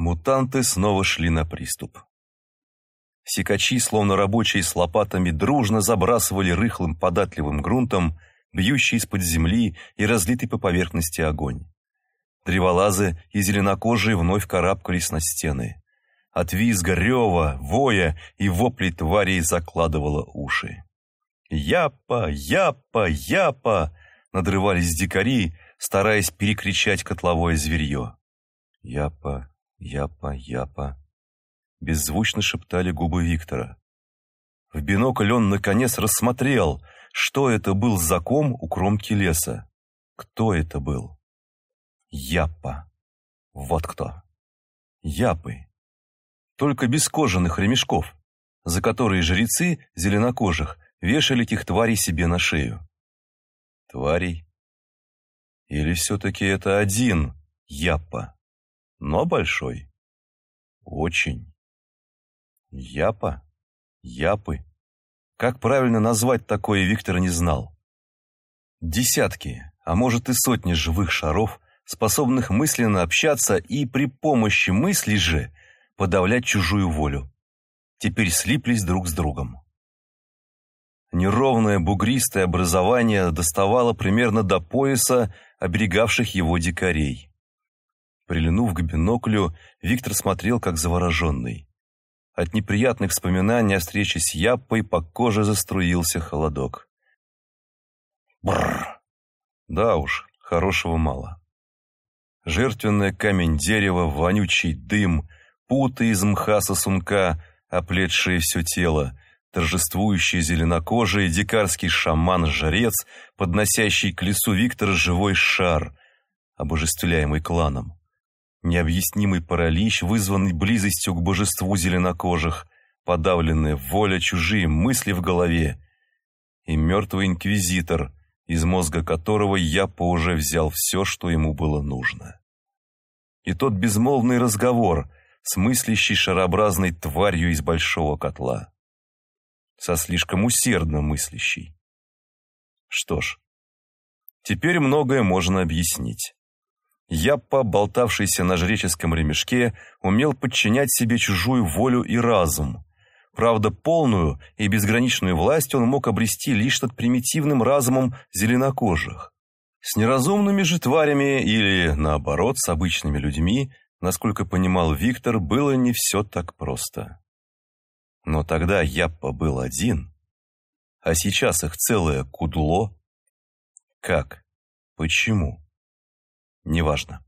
Мутанты снова шли на приступ. Сикачи, словно рабочие с лопатами, дружно забрасывали рыхлым податливым грунтом, бьющий из-под земли и разлитый по поверхности огонь. Древолазы и зеленокожие вновь карабкались на стены. От визга, рева, воя и воплей тварей закладывало уши. «Япа! Япа! Япа!» надрывались дикари, стараясь перекричать котловое зверье. «Япа! Япа! Япа!» беззвучно шептали губы Виктора. В бинокль он, наконец, рассмотрел, что это был за ком у кромки леса. Кто это был? Япа. Вот кто. Япы только без кожаных ремешков, за которые жрецы зеленокожих вешали этих тварей себе на шею. Тварей? Или все-таки это один Япа, но большой? Очень. Япа? Япы? Как правильно назвать такое Виктор не знал. Десятки, а может и сотни живых шаров, способных мысленно общаться и при помощи мысли же подавлять чужую волю. Теперь слиплись друг с другом. Неровное бугристое образование доставало примерно до пояса оберегавших его дикарей. Прилинув к биноклю, Виктор смотрел как завороженный. От неприятных вспоминаний о встрече с Яппой по коже заструился холодок. Бррр! Да уж, хорошего мало. Жертвенное камень дерева, вонючий дым — путы из мха сосунка, оплетшие все тело, торжествующий зеленокожий дикарский шаман-жрец, подносящий к лесу Виктора живой шар, обожествляемый кланом. Необъяснимый паралич, вызванный близостью к божеству зеленокожих, подавленная воля, чужие мысли в голове, и мертвый инквизитор, из мозга которого Япа уже взял все, что ему было нужно. И тот безмолвный разговор — с мыслящей шарообразной тварью из большого котла. Со слишком усердно мыслящей. Что ж, теперь многое можно объяснить. Яппа, болтавшийся на жреческом ремешке, умел подчинять себе чужую волю и разум. Правда, полную и безграничную власть он мог обрести лишь над примитивным разумом зеленокожих. С неразумными же тварями или, наоборот, с обычными людьми Насколько понимал Виктор, было не все так просто. Но тогда Яппа был один, а сейчас их целое кудло. Как? Почему? Неважно.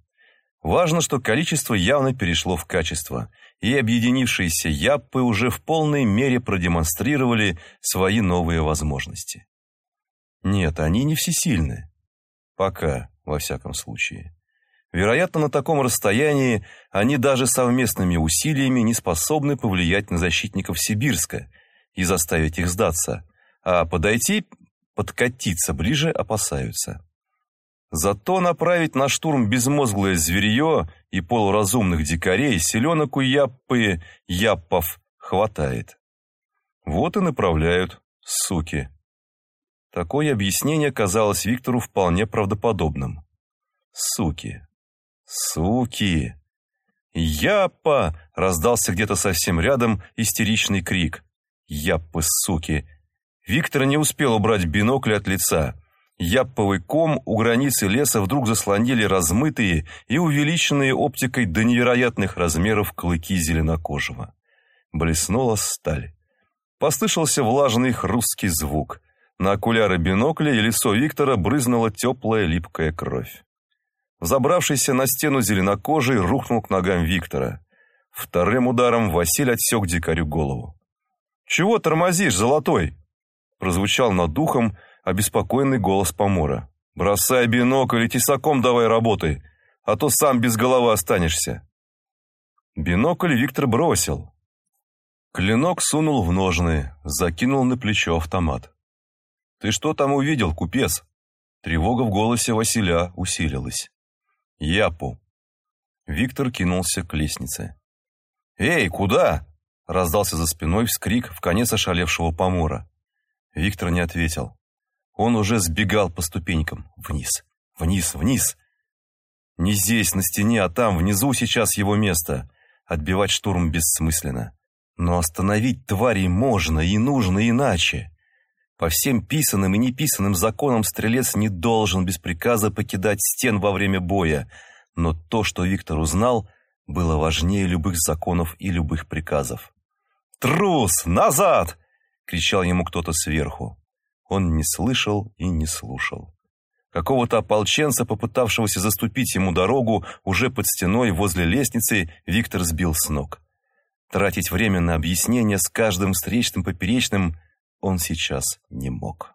Важно, что количество явно перешло в качество, и объединившиеся Яппы уже в полной мере продемонстрировали свои новые возможности. Нет, они не всесильны. Пока, во всяком случае. Вероятно, на таком расстоянии они даже совместными усилиями не способны повлиять на защитников Сибирска и заставить их сдаться, а подойти, подкатиться ближе опасаются. Зато направить на штурм безмозглое зверье и полуразумных дикарей селенок у Яппы Яппов хватает. Вот и направляют, суки. Такое объяснение казалось Виктору вполне правдоподобным. Суки. «Суки!» «Япа!» — раздался где-то совсем рядом истеричный крик. «Яппы, суки!» Виктор не успел убрать бинокль от лица. Япповый ком у границы леса вдруг заслонили размытые и увеличенные оптикой до невероятных размеров клыки зеленокожего. Блеснула сталь. Послышался влажный хрусткий звук. На окуляры бинокля и лицо Виктора брызнула теплая липкая кровь. Забравшийся на стену зеленокожий рухнул к ногам Виктора. Вторым ударом Василь отсек дикарю голову. «Чего тормозишь, золотой?» Прозвучал над духом обеспокоенный голос помора. «Бросай бинокль и тесаком давай работай, а то сам без головы останешься». Бинокль Виктор бросил. Клинок сунул в ножны, закинул на плечо автомат. «Ты что там увидел, купец?» Тревога в голосе Василя усилилась. Япу. Виктор кинулся к лестнице. «Эй, куда?» — раздался за спиной вскрик в конец ошалевшего помора. Виктор не ответил. Он уже сбегал по ступенькам. Вниз, вниз, вниз. Не здесь, на стене, а там, внизу сейчас его место. Отбивать штурм бессмысленно. Но остановить тварей можно и нужно иначе. По всем писанным и неписанным законам стрелец не должен без приказа покидать стен во время боя, но то, что Виктор узнал, было важнее любых законов и любых приказов. «Трус! Назад!» — кричал ему кто-то сверху. Он не слышал и не слушал. Какого-то ополченца, попытавшегося заступить ему дорогу, уже под стеной возле лестницы Виктор сбил с ног. Тратить время на объяснение с каждым встречным поперечным он сейчас не мог.